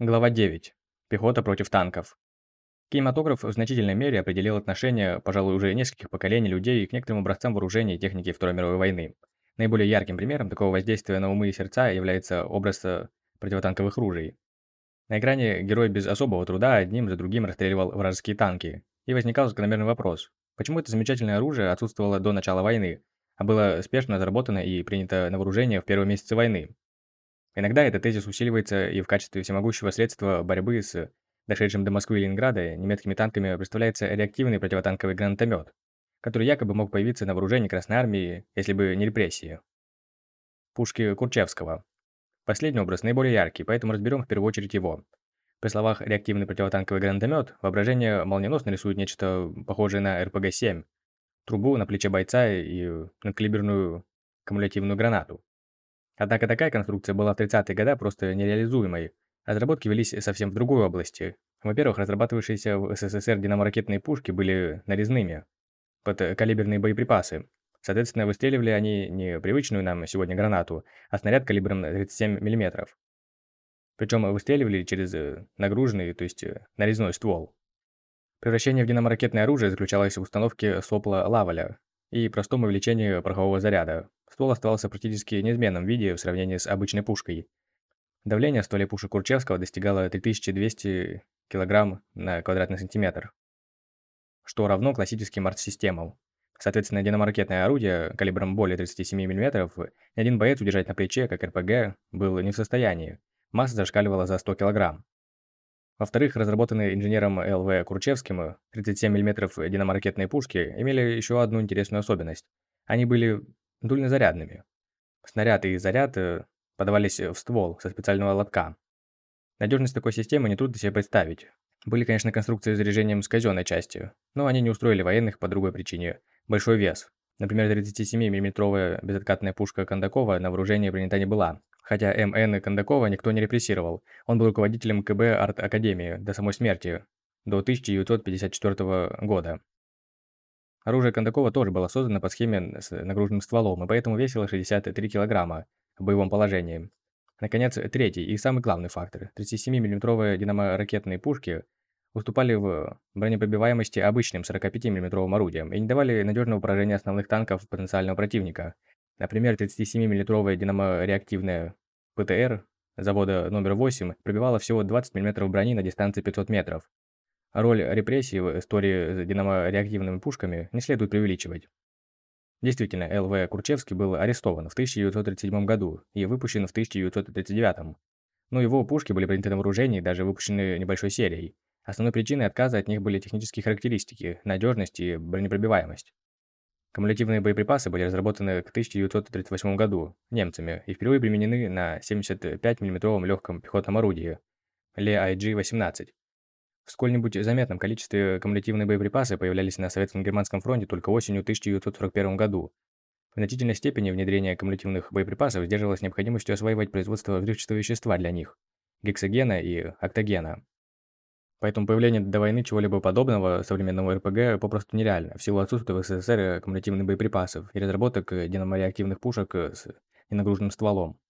Глава 9. Пехота против танков. Кинематограф в значительной мере определил отношение, пожалуй, уже нескольких поколений людей к некоторым образцам вооружения и техники Второй мировой войны. Наиболее ярким примером такого воздействия на умы и сердца является образ э, противотанковых ружей. На экране герой без особого труда одним за другим расстреливал вражеские танки. И возникал закономерный вопрос, почему это замечательное оружие отсутствовало до начала войны, а было спешно заработано и принято на вооружение в первые месяцы войны. Иногда этот тезис усиливается и в качестве всемогущего средства борьбы с дошедшим до Москвы и Ленинграда немецкими танками представляется реактивный противотанковый гранатомет, который якобы мог появиться на вооружении Красной Армии, если бы не репрессии. Пушки Курчевского. Последний образ наиболее яркий, поэтому разберем в первую очередь его. При словах «реактивный противотанковый гранатомет» воображение молниеносно рисует нечто похожее на РПГ-7, трубу на плече бойца и надкалиберную кумулятивную гранату. Однако такая конструкция была в 30-е годы просто нереализуемой. Разработки велись совсем в другой области. Во-первых, разрабатывавшиеся в СССР динаморакетные пушки были нарезными под калиберные боеприпасы. Соответственно, выстреливали они не привычную нам сегодня гранату, а снаряд калибром 37 мм. Причем выстреливали через нагруженный, то есть нарезной ствол. Превращение в динаморакетное оружие заключалось в установке сопла Лаваля и простом увеличении порохового заряда, Ствол оставался практически неизменном виде в сравнении с обычной пушкой. Давление в стволе пушек Курчевского достигало 3200 кг на квадратный сантиметр, что равно классическим арт-системам. Соответственно, динаморакетное орудие калибром более 37 мм ни один боец удержать на плече, как РПГ, был не в состоянии. Масса зашкаливала за 100 кг. Во-вторых, разработанные инженером ЛВ Курчевским 37 мм динаморакетные пушки имели еще одну интересную особенность. Они были дульнозарядными. Снаряд и заряд э, подавались в ствол со специального лотка. Надежность такой системы нетрудно себе представить. Были, конечно, конструкции с заряжением с казенной частью, но они не устроили военных по другой причине – большой вес. Например, 37 миллиметровая безоткатная пушка Кондакова на вооружение принята не была, хотя МН Кондакова никто не репрессировал. Он был руководителем КБ Арт-Академии до самой смерти, до 1954 года. Оружие Кондакова тоже было создано по схеме с нагруженным стволом, и поэтому весило 63 килограмма в боевом положении. Наконец, третий и самый главный фактор. 37 миллиметровые динаморакетные пушки уступали в бронепробиваемости обычным 45 миллиметровым орудиям и не давали надежного поражения основных танков потенциального противника. Например, 37 миллиметровая динамореактивная ПТР завода номер 8 пробивала всего 20 мм брони на дистанции 500 метров, Роль репрессий в истории с динамореактивными пушками не следует преувеличивать. Действительно, Л.В. Курчевский был арестован в 1937 году и выпущен в 1939. Но его пушки были приняты на вооружение и даже выпущены небольшой серией. Основной причиной отказа от них были технические характеристики, надежность и бронепробиваемость. Кумулятивные боеприпасы были разработаны к 1938 году немцами и впервые применены на 75 мм легком пехотном орудии Ле-IG-18. В сколь-нибудь заметном количестве кумулятивные боеприпасы появлялись на Советско-Германском фронте только осенью 1941 году. В значительной степени внедрение кумулятивных боеприпасов сдерживалось необходимостью осваивать производство взрывчатого вещества для них – гексогена и октогена. Поэтому появление до войны чего-либо подобного современному РПГ попросту нереально, в силу отсутствия в СССР кумулятивных боеприпасов и разработок динамореактивных пушек с ненагруженным стволом.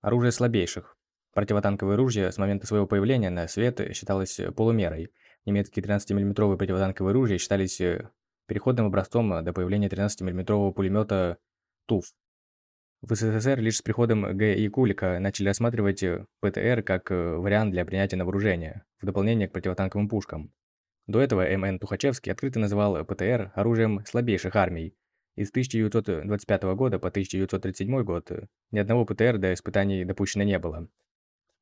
Оружие слабейших. Противотанковое оружие с момента своего появления на свет считалось полумерой. Немецкие 13-мм противотанковые оружия считались э, переходным образцом до появления 13-мм пулемета ТУФ. В СССР лишь с приходом Г. И. Кулика начали рассматривать э, ПТР как э, вариант для принятия на вооружение, в дополнение к противотанковым пушкам. До этого М.Н. Тухачевский открыто называл ПТР оружием слабейших армий. Из 1925 года по 1937 год ни одного ПТР до испытаний допущено не было.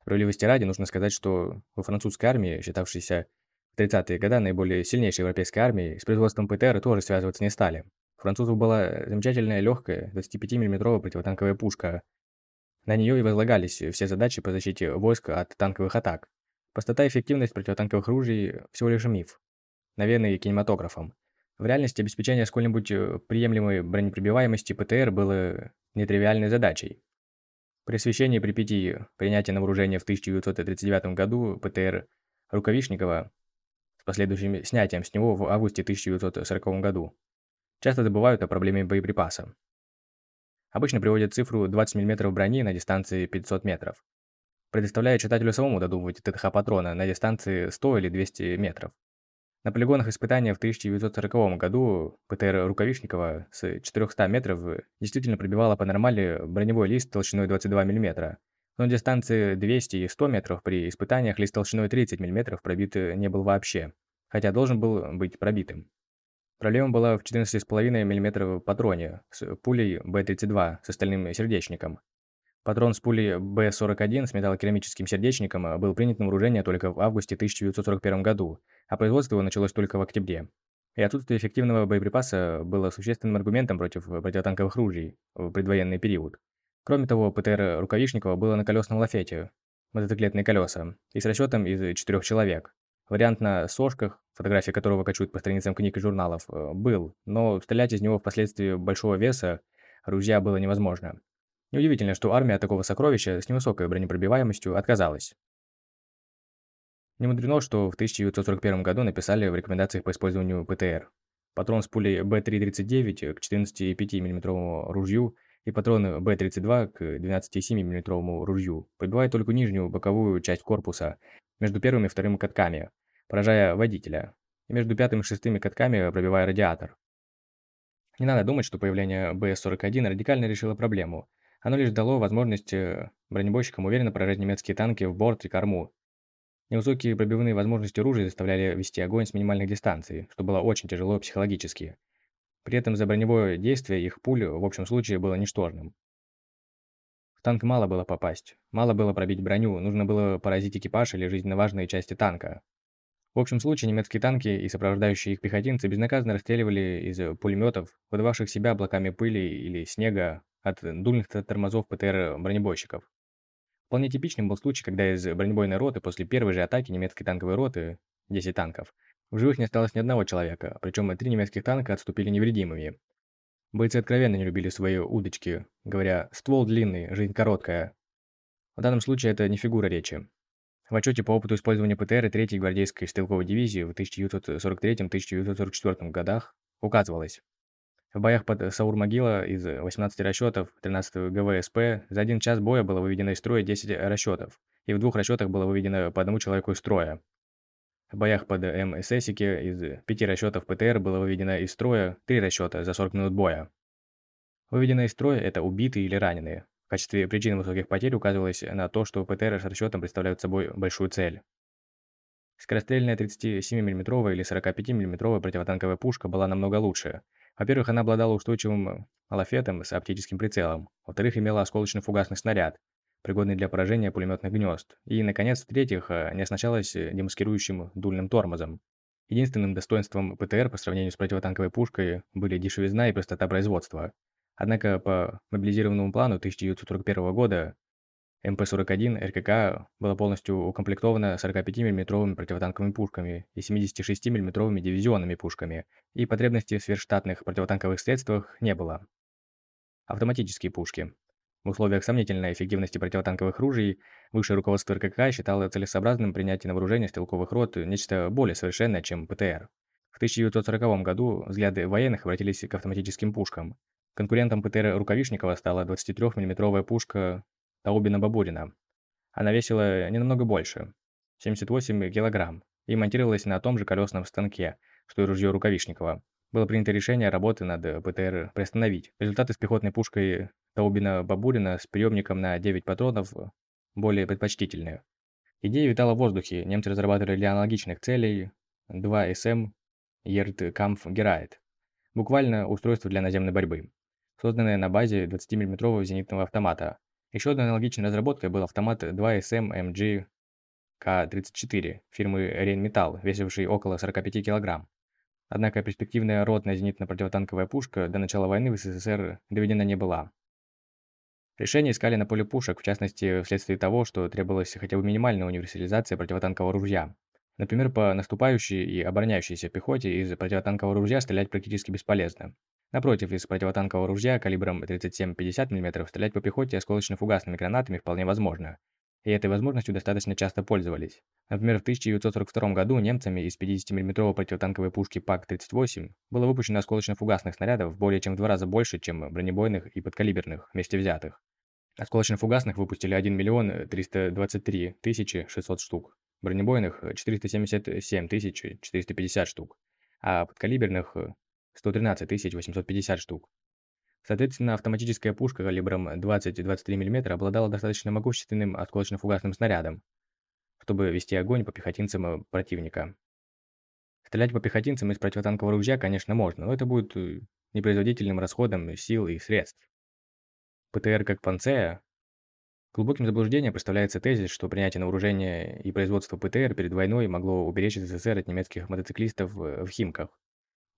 Справедливости ради нужно сказать, что во французской армии, считавшейся в 30-е годы наиболее сильнейшей европейской армией, с производством ПТР тоже связываться не стали. У французов была замечательная легкая 25 миллиметровая противотанковая пушка. На нее и возлагались все задачи по защите войска от танковых атак. Простота и эффективность противотанковых ружей – всего лишь миф, навеянный кинематографом. В реальности обеспечение сколь-нибудь приемлемой бронепробиваемости ПТР было нетривиальной задачей. При освещении Припяти принятия на вооружение в 1939 году ПТР Рукавишникова с последующим снятием с него в августе 1940 году часто забывают о проблеме боеприпаса. Обычно приводят цифру 20 мм брони на дистанции 500 метров. предоставляя читателю самому додумывать ТТХ-патрона на дистанции 100 или 200 метров. На полигонах испытания в 1940 году ПТР Рукавишникова с 400 метров действительно пробивала по нормали броневой лист толщиной 22 мм, но дистанции 200 и 100 метров при испытаниях лист толщиной 30 мм пробит не был вообще, хотя должен был быть пробитым. Проблема была в 14,5 мм патроне с пулей Б-32 с остальным сердечником. Патрон с пулей Б-41 с металлокерамическим сердечником был принят на вооружение только в августе 1941 году, а производство его началось только в октябре. И отсутствие эффективного боеприпаса было существенным аргументом против противотанковых ружей в предвоенный период. Кроме того, ПТР Рукавишникова было на колесном лафете, мотоциклетные колеса, и с расчетом из четырех человек. Вариант на сошках, фотографии которого качают по страницам книг и журналов, э, был, но стрелять из него впоследствии большого веса ружья было невозможно. Неудивительно, что армия такого сокровища с невысокой бронепробиваемостью отказалась. Не мудрено, что в 1941 году написали в рекомендациях по использованию ПТР. Патрон с пулей Б-339 к 14,5 мм ружью и патроны Б-32 к 12,7 мм ружью пробивают только нижнюю боковую часть корпуса между первым и вторым катками, поражая водителя, и между пятым и шестыми катками пробивая радиатор. Не надо думать, что появление БС-41 радикально решило проблему. Оно лишь дало возможность э, бронебойщикам уверенно поражать немецкие танки в борт и корму. Невысокие пробивные возможности оружия заставляли вести огонь с минимальных дистанций, что было очень тяжело психологически. При этом за броневое действие их пуль в общем случае было ничтожным. В танк мало было попасть, мало было пробить броню, нужно было поразить экипаж или жизненно важные части танка. В общем случае, немецкие танки и сопровождающие их пехотинцы безнаказанно расстреливали из пулеметов, выдававших себя облаками пыли или снега от дульных тормозов ПТР бронебойщиков. Вполне типичным был случай, когда из бронебойной роты после первой же атаки немецкой танковой роты, 10 танков, в живых не осталось ни одного человека, причем три немецких танка отступили невредимыми. Бойцы откровенно не любили свои удочки, говоря «ствол длинный, жизнь короткая». В данном случае это не фигура речи. В отчете по опыту использования ПТР 3-й гвардейской стрелковой дивизии в 1943-1944 годах указывалось. В боях под Саур-Могила из 18 расчетов 13 ГВСП за один час боя было выведено из строя 10 расчетов, и в двух расчетах было выведено по одному человеку из строя. В боях под МССике из пяти расчетов ПТР было выведено из строя три расчета за 40 минут боя. Выведенные из строя – это убитые или раненые. В качестве причины высоких потерь указывалось на то, что ПТР с расчетом представляют собой большую цель. Скорострельная 37 мм или 45 мм противотанковая пушка была намного лучше. Во-первых, она обладала устойчивым лафетом с оптическим прицелом. Во-вторых, имела осколочно-фугасный снаряд, пригодный для поражения пулеметных гнезд. И, наконец, в-третьих, не оснащалась демаскирующим дульным тормозом. Единственным достоинством ПТР по сравнению с противотанковой пушкой были дешевизна и простота производства. Однако по мобилизированному плану 1941 года МП-41 РКК была полностью укомплектована 45 мм противотанковыми пушками и 76 мм дивизионными пушками, и потребности в сверхштатных противотанковых средствах не было. Автоматические пушки. В условиях сомнительной эффективности противотанковых ружей, высшее руководство РКК считало целесообразным принятие на вооружение стрелковых рот нечто более совершенное, чем ПТР. В 1940 году взгляды военных обратились к автоматическим пушкам, Конкурентом ПТР Рукавишникова стала 23 миллиметровая пушка Таубина-Бабурина. Она весила не намного больше – 78 килограмм, и монтировалась на том же колесном станке, что и ружье Рукавишникова. Было принято решение работы над ПТР приостановить. Результаты с пехотной пушкой Таубина-Бабурина с приемником на 9 патронов более предпочтительные. Идея витала в воздухе, немцы разрабатывали для аналогичных целей 2 СМ Ерт Камф Герайт. Буквально устройство для наземной борьбы созданная на базе 20 мм зенитного автомата. Еще одной аналогичной разработкой был автомат 2SM MG К-34 фирмы Рейнметалл, весивший около 45 кг. Однако перспективная ротная зенитно-противотанковая пушка до начала войны в СССР доведена не была. Решение искали на поле пушек, в частности, вследствие того, что требовалась хотя бы минимальная универсализация противотанкового ружья. Например, по наступающей и обороняющейся пехоте из противотанкового ружья стрелять практически бесполезно. Напротив, из противотанкового ружья калибром 37-50 мм стрелять по пехоте осколочно-фугасными гранатами вполне возможно. И этой возможностью достаточно часто пользовались. Например, в 1942 году немцами из 50 мм противотанковой пушки ПАК-38 было выпущено осколочно-фугасных снарядов более чем в два раза больше, чем бронебойных и подкалиберных, вместе взятых. Осколочно-фугасных выпустили 1 миллион 323 тысячи 600 штук, бронебойных 477 тысяч 450 штук, а подкалиберных 113 850 штук. Соответственно, автоматическая пушка калибром 20-23 мм обладала достаточно могущественным осколочно-фугасным снарядом, чтобы вести огонь по пехотинцам противника. Стрелять по пехотинцам из противотанкового ружья, конечно, можно, но это будет э, непроизводительным расходом сил и средств. ПТР как панцея. Глубоким заблуждением представляется тезис, что принятие на вооружение и производство ПТР перед войной могло уберечь СССР от немецких мотоциклистов в Химках.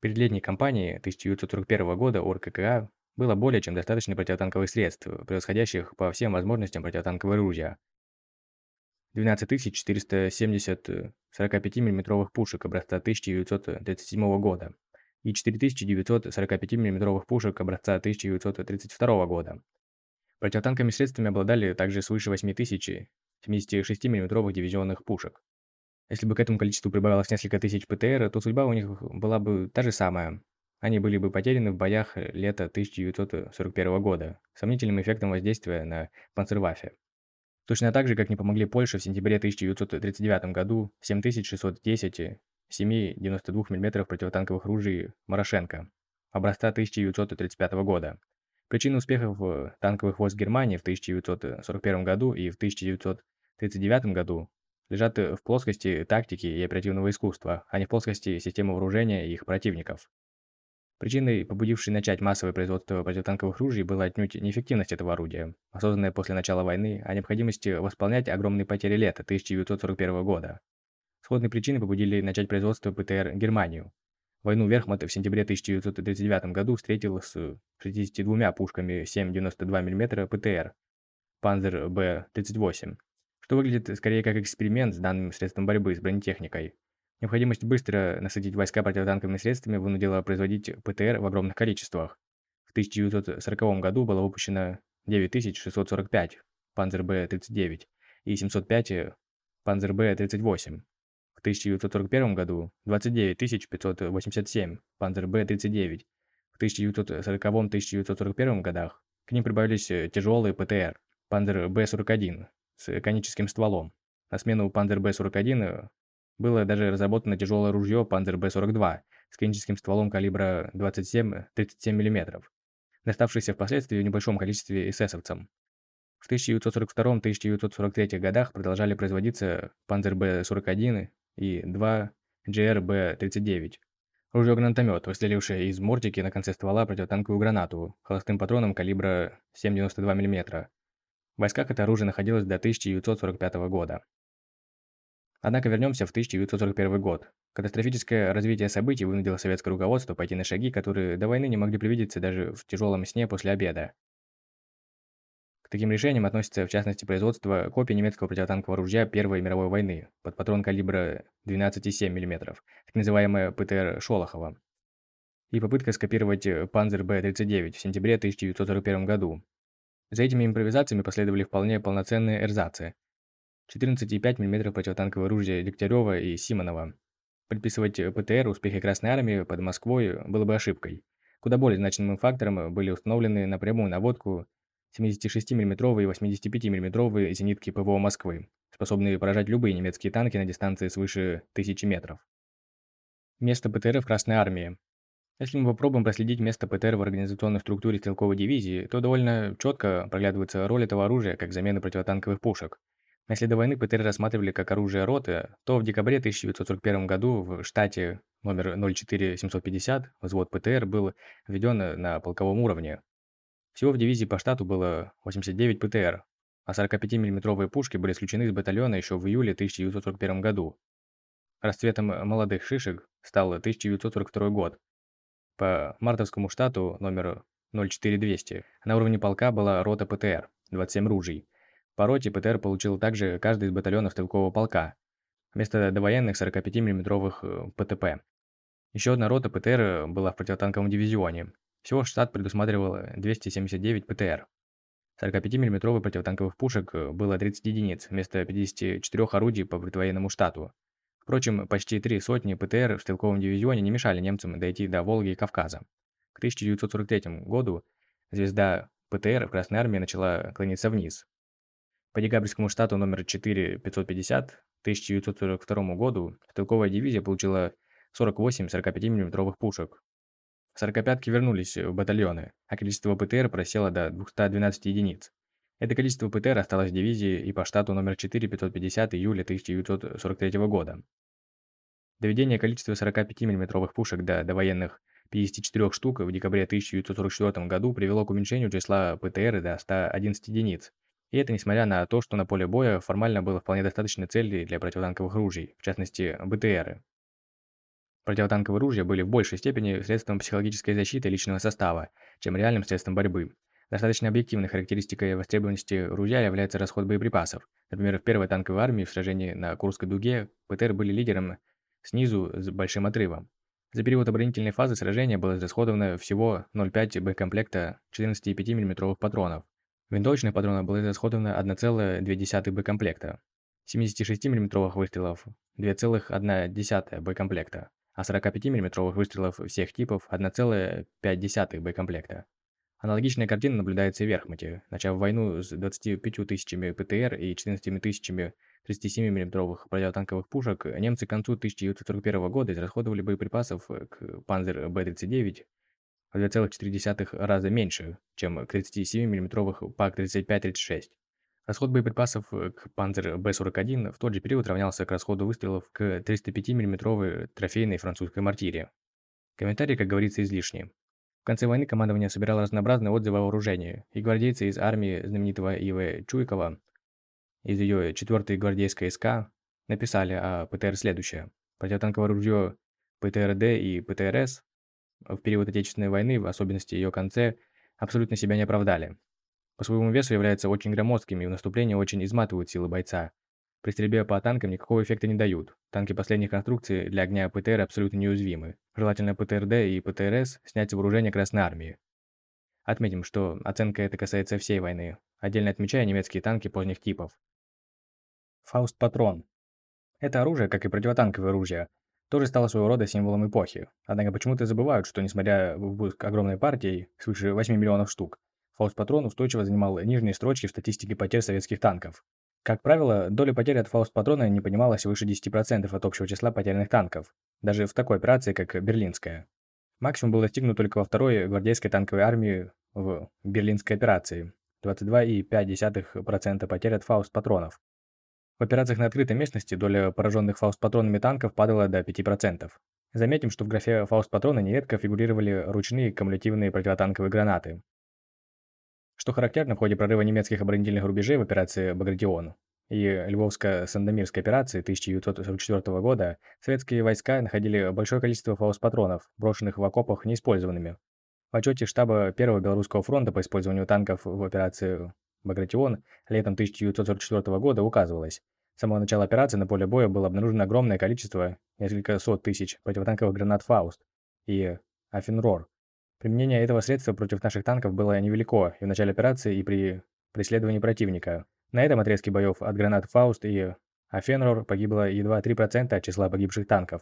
Перед летней кампанией 1941 года ОРККА было более чем достаточно противотанковых средств, превосходящих по всем возможностям противотанковое оружие. 12 470 45 мм пушек образца 1937 года и 4945 мм пушек образца 1932 года. Противотанковыми средствами обладали также свыше 8000 76 мм дивизионных пушек. Если бы к этому количеству прибавилось несколько тысяч ПТР, то судьба у них была бы та же самая. Они были бы потеряны в боях лета 1941 года, сомнительным эффектом воздействия на панцерваффе. Точно так же, как не помогли Польше в сентябре 1939 году 7610 7,92 мм противотанковых ружей Морошенко образца 1935 года. Причины успехов танковых войск Германии в 1941 году и в 1939 году лежат в плоскости тактики и оперативного искусства, а не в плоскости системы вооружения их противников. Причиной, побудившей начать массовое производство противотанковых ружей, была отнюдь неэффективность этого орудия, осознанная после начала войны, а необходимость восполнять огромные потери лета 1941 года. Сходные причины побудили начать производство ПТР Германию. Войну Верхмат в сентябре 1939 году встретил с 62 пушками 7,92 мм ПТР Panzer Б-38, что выглядит скорее как эксперимент с данным средством борьбы с бронетехникой. Необходимость быстро насадить войска противотанковыми средствами вынудила производить ПТР в огромных количествах. В 1940 году было выпущено 9645 Panzer B-39 и 705 Panzer B-38. В 1941 году 29587 Panzer B-39. В 1940-1941 годах к ним прибавились тяжелые ПТР Panzer B-41 с коническим стволом. На смену Panzer B-41 было даже разработано тяжелое ружье Panzer B-42 с коническим стволом калибра 27-37 мм, доставшееся впоследствии в небольшом количестве эсэсовцам. В 1942-1943 годах продолжали производиться Panzer B-41 и 2 GR-B-39. Ружье-гранатомет, выстрелившее из мортики на конце ствола противотанковую гранату холостым патроном калибра 7,92 мм. В войсках это оружие находилось до 1945 года. Однако вернемся в 1941 год. Катастрофическое развитие событий вынудило советское руководство пойти на шаги, которые до войны не могли привидеться даже в тяжелом сне после обеда. К таким решениям относится, в частности, производство копий немецкого противотанкового ружья Первой мировой войны под патрон калибра 12,7 мм, так называемая ПТР Шолохова, и попытка скопировать Panzer Б-39 в сентябре 1941 году. За этими импровизациями последовали вполне полноценные эрзацы, 14,5 мм противотанковое оружие Дегтярева и Симонова. Предписывать ПТР успехи Красной Армии под Москвой было бы ошибкой. Куда более значимым фактором были установлены на прямую наводку 76 мм и 85 мм зенитки ПВО Москвы, способные поражать любые немецкие танки на дистанции свыше 1000 метров. Место ПТР в Красной Армии. Если мы попробуем проследить место ПТР в организационной структуре стрелковой дивизии, то довольно четко проглядывается роль этого оружия как замены противотанковых пушек. Если до войны ПТР рассматривали как оружие роты, то в декабре 1941 году в штате номер 04750 взвод ПТР был введен на полковом уровне. Всего в дивизии по штату было 89 ПТР, а 45 миллиметровые пушки были исключены из батальона еще в июле 1941 году. Расцветом молодых шишек стал 1942 год. По мартовскому штату номер 04200 на уровне полка была рота ПТР, 27 ружей, по роте ПТР получил также каждый из батальонов стрелкового полка, вместо довоенных 45 миллиметровых э, ПТП. Еще одна рота ПТР была в противотанковом дивизионе. Всего штат предусматривал 279 ПТР. 45 миллиметровых противотанковых пушек э, было 30 единиц, вместо 54 орудий по предвоенному штату. Впрочем, почти три сотни ПТР в стрелковом дивизионе не мешали немцам дойти до Волги и Кавказа. К 1943 году звезда ПТР в Красной Армии начала клониться вниз. По декабрьскому штату номер 4550 1942 году стрелковая дивизия получила 48 45 мм пушек. Сорокопятки вернулись в батальоны, а количество ПТР просело до 212 единиц. Это количество ПТР осталось в дивизии и по штату номер 4550 июля 1943 года. Доведение количества 45 мм пушек до довоенных 54 штук в декабре 1944 году привело к уменьшению числа ПТР до 111 единиц. И это несмотря на то, что на поле боя формально было вполне достаточно целей для противотанковых ружей, в частности БТРы. Противотанковые ружья были в большей степени средством психологической защиты личного состава, чем реальным средством борьбы. Достаточно объективной характеристикой востребованности ружья является расход боеприпасов. Например, в первой танковой армии в сражении на Курской дуге ПТР были лидером снизу с большим отрывом. За период оборонительной фазы сражения было израсходовано всего 0,5 боекомплекта 14,5 мм патронов. Винтовочных патронов было израсходовано 1,2 боекомплекта. 76 мм выстрелов 2,1 боекомплекта а 45 мм выстрелов всех типов 1,5 боекомплекта. Аналогичная картина наблюдается и в Верхмуте. Начав войну с 25 тысячами ПТР и 14 тысячами 37 мм противотанковых пушек, немцы к концу 1941 года израсходовали боеприпасов к Panzer B-39 в 2,4 раза меньше, чем к 37 мм ПАК-35-36. Расход боеприпасов к Panzer B-41 в тот же период равнялся к расходу выстрелов к 305 мм трофейной французской мортире. Комментарии, как говорится, излишни. В конце войны командование собирало разнообразные отзывы о вооружении, и гвардейцы из армии знаменитого И.В. Чуйкова из ее 4-й гвардейской СК написали о ПТР следующее. Противотанковое ружье ПТРД и ПТРС в период Отечественной войны, в особенности ее конце, абсолютно себя не оправдали. По своему весу являются очень громоздкими и в наступлении очень изматывают силы бойца. При стрельбе по танкам никакого эффекта не дают. Танки последних конструкций для огня ПТР абсолютно неуязвимы. Желательно ПТРД и ПТРС снять с вооружения Красной Армии. Отметим, что оценка эта касается всей войны, отдельно отмечая немецкие танки поздних типов. Фауст-патрон. Это оружие, как и противотанковое оружие, тоже стало своего рода символом эпохи. Однако почему-то забывают, что несмотря на выпуск огромной партии, свыше 8 миллионов штук, Фауст-патрон устойчиво занимал нижние строчки в статистике потерь советских танков. Как правило, доля потерь от фауст-патрона не поднималась выше 10% от общего числа потерянных танков, даже в такой операции, как Берлинская. Максимум был достигнут только во второй гвардейской танковой армии в Берлинской операции – 22,5% потерь от фауст-патронов. В операциях на открытой местности доля пораженных фауст-патронами танков падала до 5%. Заметим, что в графе фауст-патрона нередко фигурировали ручные кумулятивные противотанковые гранаты, что характерно, в ходе прорыва немецких оборонительных рубежей в операции «Багратион» и Львовско-Сандомирской операции 1944 года советские войска находили большое количество фаус-патронов, брошенных в окопах неиспользованными. В отчете штаба Первого Белорусского фронта по использованию танков в операции «Багратион» летом 1944 года указывалось, с самого начала операции на поле боя было обнаружено огромное количество, несколько сот тысяч противотанковых гранат «Фауст» и «Офенрор», Применение этого средства против наших танков было невелико и в начале операции, и при преследовании противника. На этом отрезке боев от гранат «Фауст» и «Офенрор» погибло едва 3% от числа погибших танков.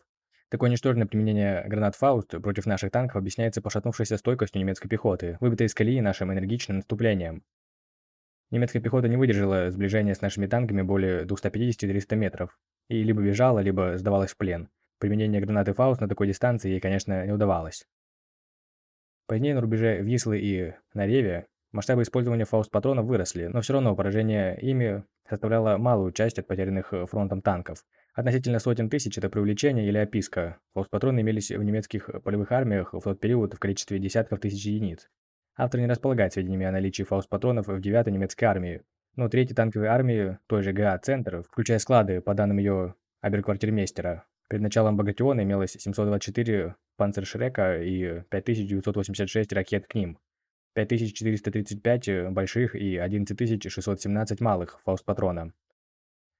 Такое ничтожное применение гранат «Фауст» против наших танков объясняется пошатнувшейся стойкостью немецкой пехоты, выбитой из колеи нашим энергичным наступлением. Немецкая пехота не выдержала сближения с нашими танками более 250-300 метров, и либо бежала, либо сдавалась в плен. Применение гранаты «Фауст» на такой дистанции ей, конечно, не удавалось. Позднее на рубеже Вислы и на Реве масштабы использования фауст-патронов выросли, но все равно поражение ими составляло малую часть от потерянных э, фронтом танков. Относительно сотен тысяч – это привлечение или описка. Фауст-патроны имелись в немецких полевых армиях в тот период в количестве десятков тысяч единиц. Автор не располагает сведениями о наличии фауст-патронов в 9-й немецкой армии, но 3-й танковой армии, той же ГА «Центр», включая склады, по данным ее оберквартирмейстера, Перед началом Багратиона имелось 724 панцершрека и 5986 ракет к ним, 5435 больших и 11617 малых фаустпатрона.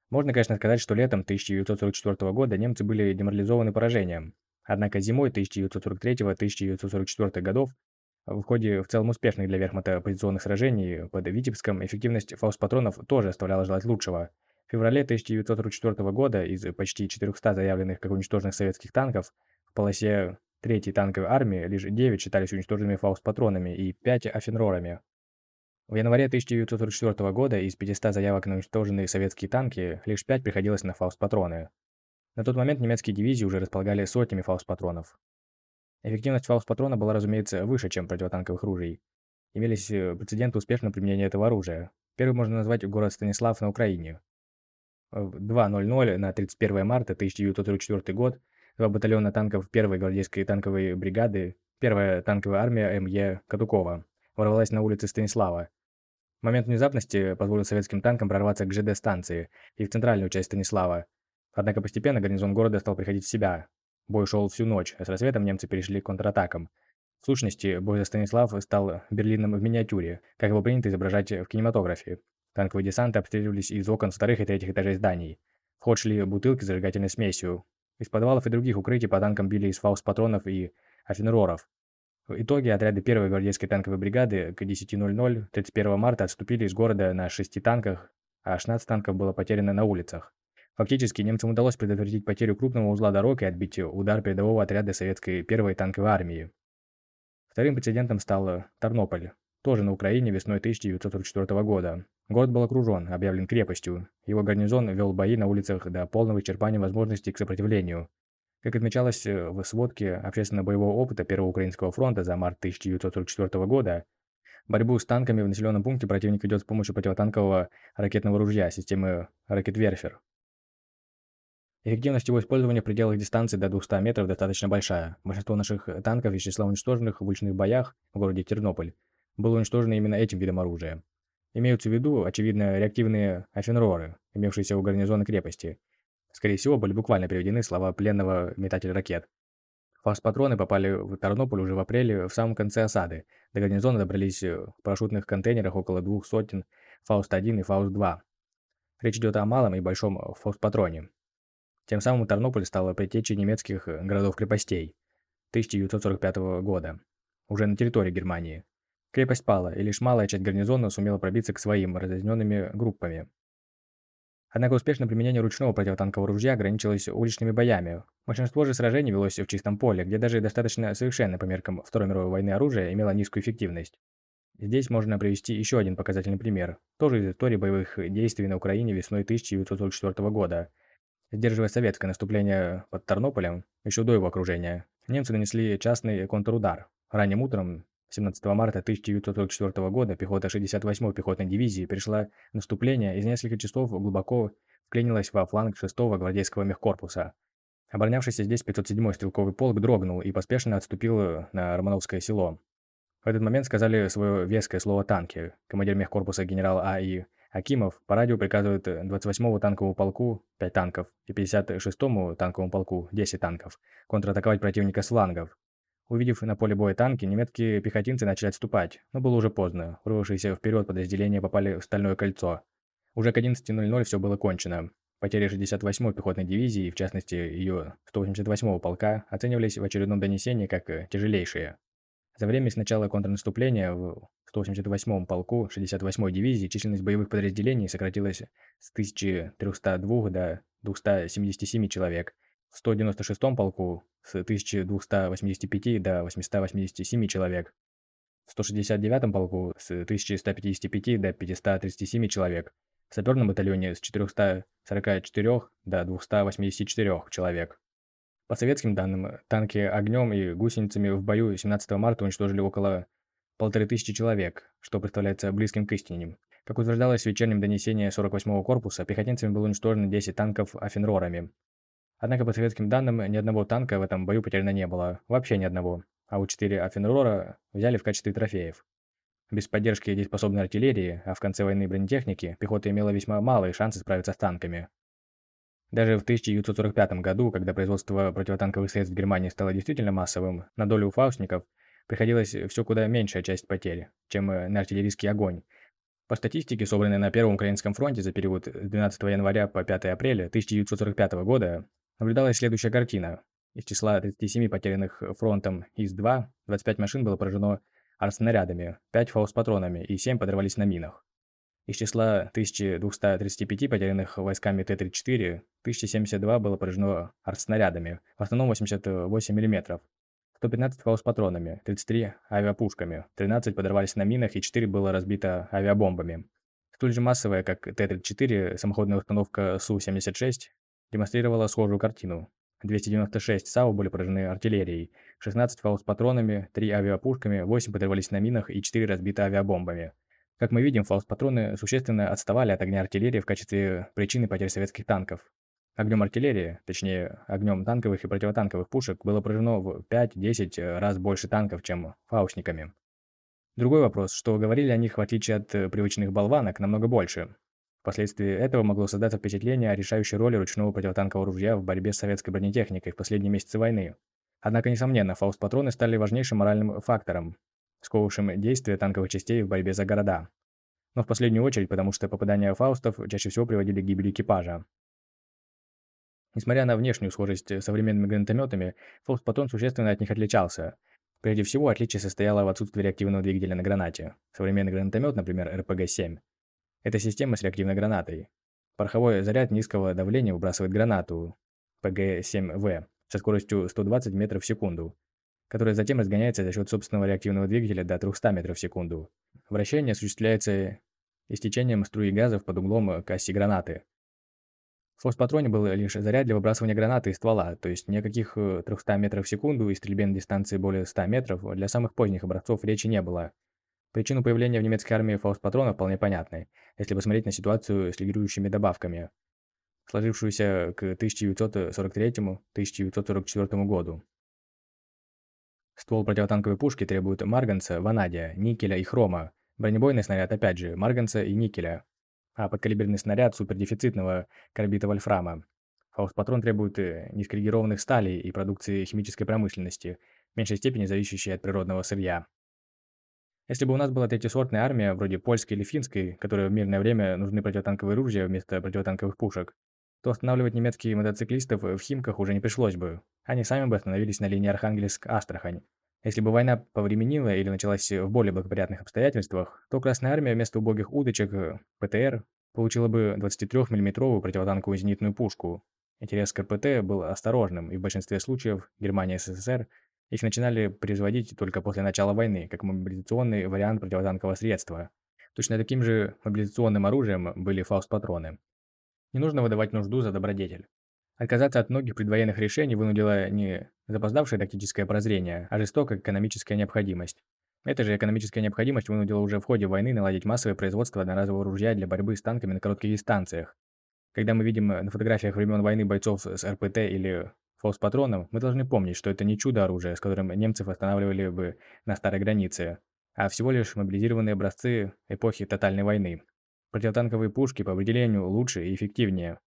Можно, конечно, сказать, что летом 1944 года немцы были деморализованы поражением. Однако зимой 1943-1944 годов в ходе в целом успешных для Вермахта позиционных сражений под Витебском эффективность фаустпатронов тоже оставляла желать лучшего – в феврале 1944 года из почти 400 заявленных как уничтоженных советских танков в полосе 3-й танковой армии лишь 9 считались уничтоженными фауст-патронами и 5 афенрорами. В январе 1944 года из 500 заявок на уничтоженные советские танки лишь 5 приходилось на фауст-патроны. На тот момент немецкие дивизии уже располагали сотнями фауст-патронов. Эффективность фауст-патрона была, разумеется, выше, чем противотанковых ружей. Имелись э, прецеденты успешного применения этого оружия. Первый можно назвать город Станислав на Украине. В 2.00 на 31 марта 1944 год два батальона танков 1-й гвардейской танковой бригады, 1-я танковая армия М.Е. Катукова ворвалась на улице Станислава. Момент внезапности позволил советским танкам прорваться к ЖД-станции и в центральную часть Станислава. Однако постепенно гарнизон города стал приходить в себя. Бой шел всю ночь, а с рассветом немцы перешли к контратакам. В сущности, бой за Станислав стал Берлином в миниатюре, как его принято изображать в кинематографе. Танковые десанты обстреливались из окон вторых и третьих этажей зданий. В ход шли бутылки с зажигательной смесью. Из подвалов и других укрытий по танкам били из фаус-патронов и афенроров. В итоге отряды 1-й гвардейской танковой бригады к 10.00 31 марта отступили из города на шести танках, а 16 танков было потеряно на улицах. Фактически немцам удалось предотвратить потерю крупного узла дорог и отбить удар передового отряда советской 1-й танковой армии. Вторым прецедентом стал Тарнополь, тоже на Украине весной 1944 года. Город был окружен, объявлен крепостью. Его гарнизон вел бои на улицах до полного исчерпания возможностей к сопротивлению. Как отмечалось э, в сводке общественно-боевого опыта Первого Украинского фронта за март 1944 года, борьбу с танками в населенном пункте противник ведет с помощью противотанкового ракетного ружья системы «Ракетверфер». Эффективность его использования в пределах дистанции до 200 метров достаточно большая. Большинство наших танков из числа уничтоженных в уличных боях в городе Тернополь было уничтожено именно этим видом оружия. Имеются в виду, очевидно, реактивные афенроры, имевшиеся у гарнизона крепости. Скорее всего, были буквально переведены слова пленного метателя ракет. Фауст-патроны попали в Тарнополь уже в апреле, в самом конце осады. До гарнизона добрались в парашютных контейнерах около двух сотен Фауст-1 и Фауст-2. Речь идет о малом и большом фауст-патроне. Тем самым Тарнополь стала предтечей немецких э, городов-крепостей 1945 года, уже на территории Германии. Крепость пала, и лишь малая часть гарнизона сумела пробиться к своим разъединенными группами. Однако успешное применение ручного противотанкового ружья ограничилось уличными боями. Большинство же сражений велось в чистом поле, где даже достаточно совершенное по меркам Второй мировой войны оружие имело низкую эффективность. Здесь можно привести еще один показательный пример, тоже из истории боевых действий на Украине весной 1944 года – Сдерживая советское наступление под Тарнополем, еще до его окружения, немцы нанесли частный контрудар. Ранним утром 17 марта 1944 года пехота 68-й пехотной дивизии перешла наступление и из нескольких часов глубоко вклинилась во фланг 6-го гвардейского мехкорпуса. Оборонявшийся здесь 507-й стрелковый полк дрогнул и поспешно отступил на Романовское село. В этот момент сказали свое веское слово «танки». Командир мехкорпуса генерал А.И. Акимов по радио приказывает 28-му танковому полку 5 танков и 56-му танковому полку 10 танков контратаковать противника с флангов. Увидев на поле боя танки, немецкие пехотинцы начали отступать, но было уже поздно. Вырвавшиеся вперед подразделения попали в стальное кольцо. Уже к 11.00 все было кончено. Потери 68-й пехотной дивизии, в частности ее 188-го полка, оценивались в очередном донесении как тяжелейшие. За время с начала контрнаступления в 188-м полку 68-й дивизии численность боевых подразделений сократилась с 1302 до 277 человек, в 196-м полку с 1285 до 887 человек, в 169-м полку с 1155 до 537 человек, в саперном батальоне с 444 до 284 человек. По советским данным, танки огнем и гусеницами в бою 17 марта уничтожили около полторы тысячи человек, что представляется близким к истине. Как утверждалось в вечернем донесении 48-го корпуса, пехотинцами было уничтожено 10 танков афенрорами. Однако по советским данным, ни одного танка в этом бою потеряно не было, вообще ни одного, а у 4 афенрора взяли в качестве трофеев. Без поддержки дееспособной артиллерии, а в конце войны бронетехники, пехота имела весьма малые шансы справиться с танками. Даже в 1945 году, когда производство противотанковых средств в Германии стало действительно массовым, на долю фаустников приходилось все куда меньшая часть потерь, чем э, на артиллерийский огонь. По статистике, собранной на Первом Украинском фронте за период с 12 января по 5 апреля 1945 года, наблюдалась следующая картина. Из числа 37 потерянных фронтом ИС-2, 25 машин было поражено артснарядами, 5 фаус-патронами и 7 подорвались на минах. Из числа 1235 потерянных войсками Т-34, 1072 было поражено артснарядами, в основном 88 мм. В 115 фаус-патронами, 33 авиапушками, 13 подорвались на минах и 4 было разбито авиабомбами. Столь же массовая, как Т-34, самоходная установка Су-76 демонстрировала схожую картину. 296 САУ были поражены артиллерией, 16 фаус-патронами, 3 авиапушками, 8 подорвались на минах и 4 разбиты авиабомбами. Как мы видим, фаус-патроны существенно отставали от огня артиллерии в качестве причины потерь советских танков. Огнем артиллерии, точнее, огнем танковых и противотанковых пушек, было поражено в 5-10 раз больше танков, чем фаустниками. Другой вопрос, что говорили о них, в отличие от привычных болванок, намного больше. Впоследствии этого могло создаться впечатление о решающей роли ручного противотанкового ружья в борьбе с советской бронетехникой в последние месяцы войны. Однако, несомненно, фауст-патроны стали важнейшим моральным фактором, сковывавшим действия танковых частей в борьбе за города. Но в последнюю очередь, потому что попадания фаустов чаще всего приводили к гибели экипажа. Несмотря на внешнюю схожесть с современными гранатометами, фауст-патрон существенно от них отличался. Прежде всего, отличие состояло в отсутствии реактивного двигателя на гранате. Современный гранатомет, например, РПГ-7, это система с реактивной гранатой. Пороховой заряд низкого давления выбрасывает гранату ПГ-7В со скоростью 120 метров в секунду, которая затем разгоняется за счет собственного реактивного двигателя до 300 метров в секунду. Вращение осуществляется истечением струи газов под углом к оси гранаты. В форс-патроне был лишь заряд для выбрасывания гранаты из ствола, то есть никаких 300 метров в секунду и стрельбе на дистанции более 100 метров для самых поздних образцов речи не было. Причину появления в немецкой армии фаус-патронов вполне понятной, если посмотреть на ситуацию с лигирующими добавками, сложившуюся к 1943-1944 году. Ствол противотанковой пушки требует марганца, ванадия, никеля и хрома. Бронебойный снаряд, опять же, марганца и никеля. А подкалиберный снаряд супердефицитного карбида вольфрама. Фауст-патрон требует э, низколегированных сталей и продукции химической промышленности, в меньшей степени зависящей от природного сырья. Если бы у нас была третьесортная армия, вроде польской или финской, которой в мирное время нужны противотанковые ружья вместо противотанковых пушек, то останавливать немецких мотоциклистов в Химках уже не пришлось бы. Они сами бы остановились на линии Архангельск-Астрахань. Если бы война повременила или началась в более благоприятных обстоятельствах, то Красная Армия вместо убогих удочек ПТР получила бы 23 миллиметровую противотанковую зенитную пушку. Интерес к РПТ был осторожным, и в большинстве случаев Германия и СССР их начинали производить только после начала войны, как мобилизационный вариант противотанкового средства. Точно таким же мобилизационным оружием были фауст-патроны. Не нужно выдавать нужду за добродетель. Отказаться от многих предвоенных решений вынудило не запоздавшее тактическое прозрение, а жестокая экономическая необходимость. Эта же экономическая необходимость вынудила уже в ходе войны наладить массовое производство одноразового ружья для борьбы с танками на коротких дистанциях. Когда мы видим на фотографиях времен войны бойцов с РПТ или фаус-патроном, мы должны помнить, что это не чудо-оружие, с которым немцев останавливали бы на старой границе, а всего лишь мобилизированные образцы эпохи тотальной войны. Противотанковые пушки по определению лучше и эффективнее.